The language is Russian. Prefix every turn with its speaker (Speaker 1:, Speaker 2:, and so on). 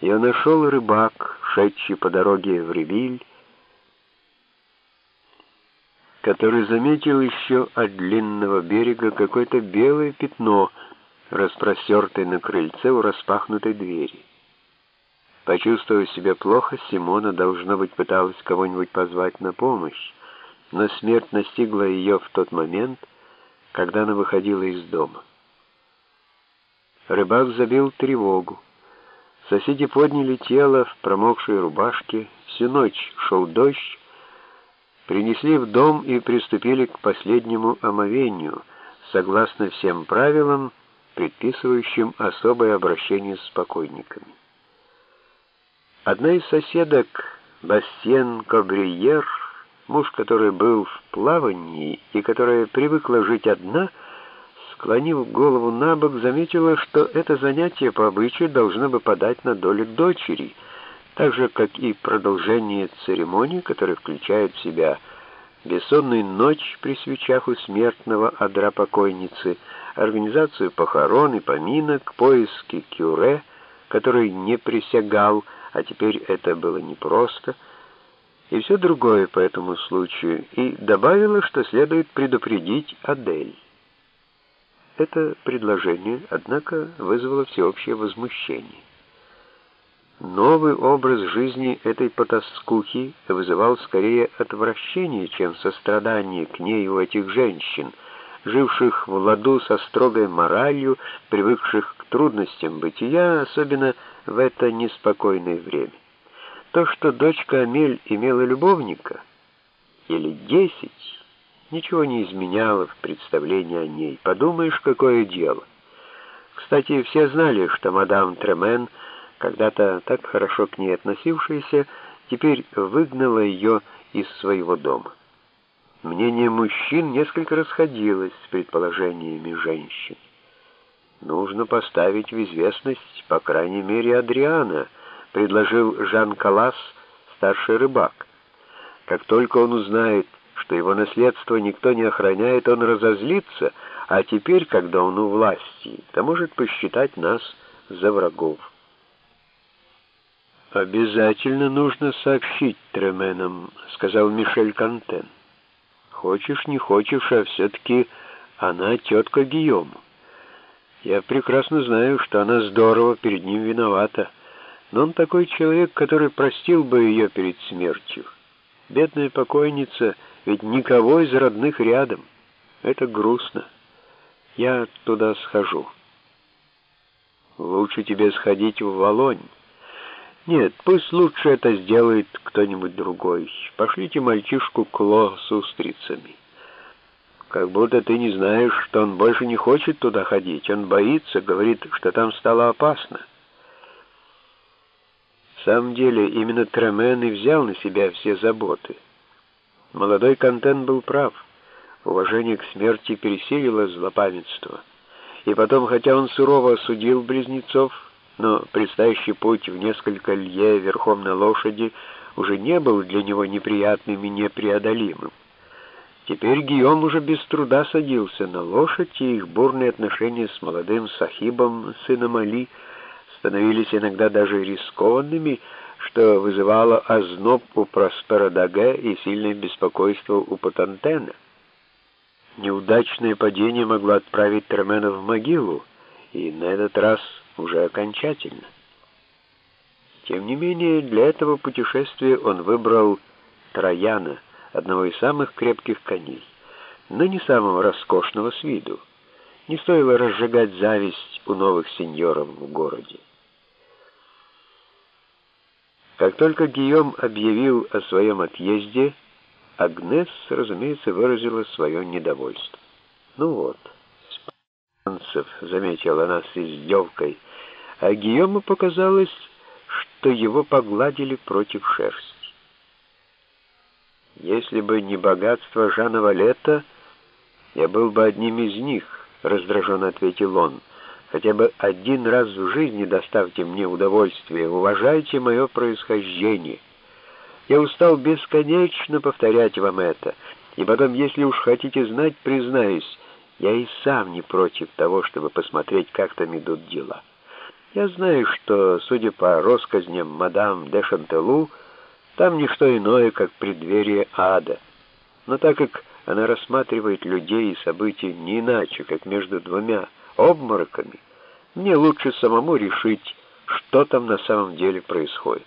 Speaker 1: Ее нашел рыбак, шедший по дороге в Ревиль, который заметил еще от длинного берега какое-то белое пятно, распростертое на крыльце у распахнутой двери. Почувствовав себя плохо, Симона, должно быть, пыталась кого-нибудь позвать на помощь, но смерть настигла ее в тот момент, когда она выходила из дома. Рыбак забил тревогу. Соседи подняли тело в промокшей рубашке. Всю ночь шел дождь. Принесли в дом и приступили к последнему омовению, согласно всем правилам, предписывающим особое обращение с покойниками. Одна из соседок, Бастен Кобриер, муж который был в плавании и которая привыкла жить одна, склонив голову на бок, заметила, что это занятие по обычаю должно бы подать на долю дочери, так же, как и продолжение церемонии, которая включает в себя бессонную ночь при свечах у смертного одра покойницы, организацию похорон и поминок, поиски кюре, который не присягал, а теперь это было непросто, и все другое по этому случаю, и добавила, что следует предупредить Адель. Это предложение, однако, вызвало всеобщее возмущение. Новый образ жизни этой потаскухи вызывал скорее отвращение, чем сострадание к ней у этих женщин, живших в ладу со строгой моралью, привыкших к трудностям бытия, особенно в это неспокойное время. То, что дочка Амель имела любовника, или десять, ничего не изменяло в представлении о ней. Подумаешь, какое дело. Кстати, все знали, что мадам Тремен, когда-то так хорошо к ней относившаяся, теперь выгнала ее из своего дома. Мнение мужчин несколько расходилось с предположениями женщин. Нужно поставить в известность, по крайней мере, Адриана, предложил Жан Калас, старший рыбак. Как только он узнает, что его наследство никто не охраняет, он разозлится, а теперь, когда он у власти, то может посчитать нас за врагов. «Обязательно нужно сообщить Тременам», — сказал Мишель Кантен. «Хочешь, не хочешь, а все-таки она тетка Гийому. Я прекрасно знаю, что она здорово перед ним виновата, но он такой человек, который простил бы ее перед смертью. Бедная покойница, ведь никого из родных рядом. Это грустно. Я туда схожу. Лучше тебе сходить в Волонь. Нет, пусть лучше это сделает кто-нибудь другой. Пошлите мальчишку Кло с устрицами. Как будто ты не знаешь, что он больше не хочет туда ходить. Он боится, говорит, что там стало опасно. В самом деле, именно Тремен и взял на себя все заботы. Молодой Контент был прав. Уважение к смерти пересилило злопамятство. И потом, хотя он сурово осудил близнецов, но предстоящий путь в несколько лье верхом на лошади уже не был для него неприятным и непреодолимым. Теперь Гийом уже без труда садился на лошадь, и их бурные отношения с молодым сахибом, сыном Али, становились иногда даже рискованными, что вызывало озноб у Проспера Даге и сильное беспокойство у Патантена. Неудачное падение могло отправить Тремена в могилу, и на этот раз уже окончательно. Тем не менее, для этого путешествия он выбрал Трояна — одного из самых крепких коней, но не самого роскошного с виду. Не стоило разжигать зависть у новых сеньоров в городе. Как только Гийом объявил о своем отъезде, Агнес, разумеется, выразила свое недовольство. «Ну вот, спанцев», — заметила она с издевкой, а Гийому показалось, что его погладили против шерсти. Если бы не богатство Жана Валета, я был бы одним из них, раздраженно ответил он. Хотя бы один раз в жизни доставьте мне удовольствие, уважайте мое происхождение. Я устал бесконечно повторять вам это. И потом, если уж хотите знать, признаюсь, я и сам не против того, чтобы посмотреть, как там идут дела. Я знаю, что, судя по россказням мадам де Шантелу, там ничто иное, как преддверие ада. Но так как она рассматривает людей и события не иначе, как между двумя обмороками, мне лучше самому решить, что там на самом деле происходит.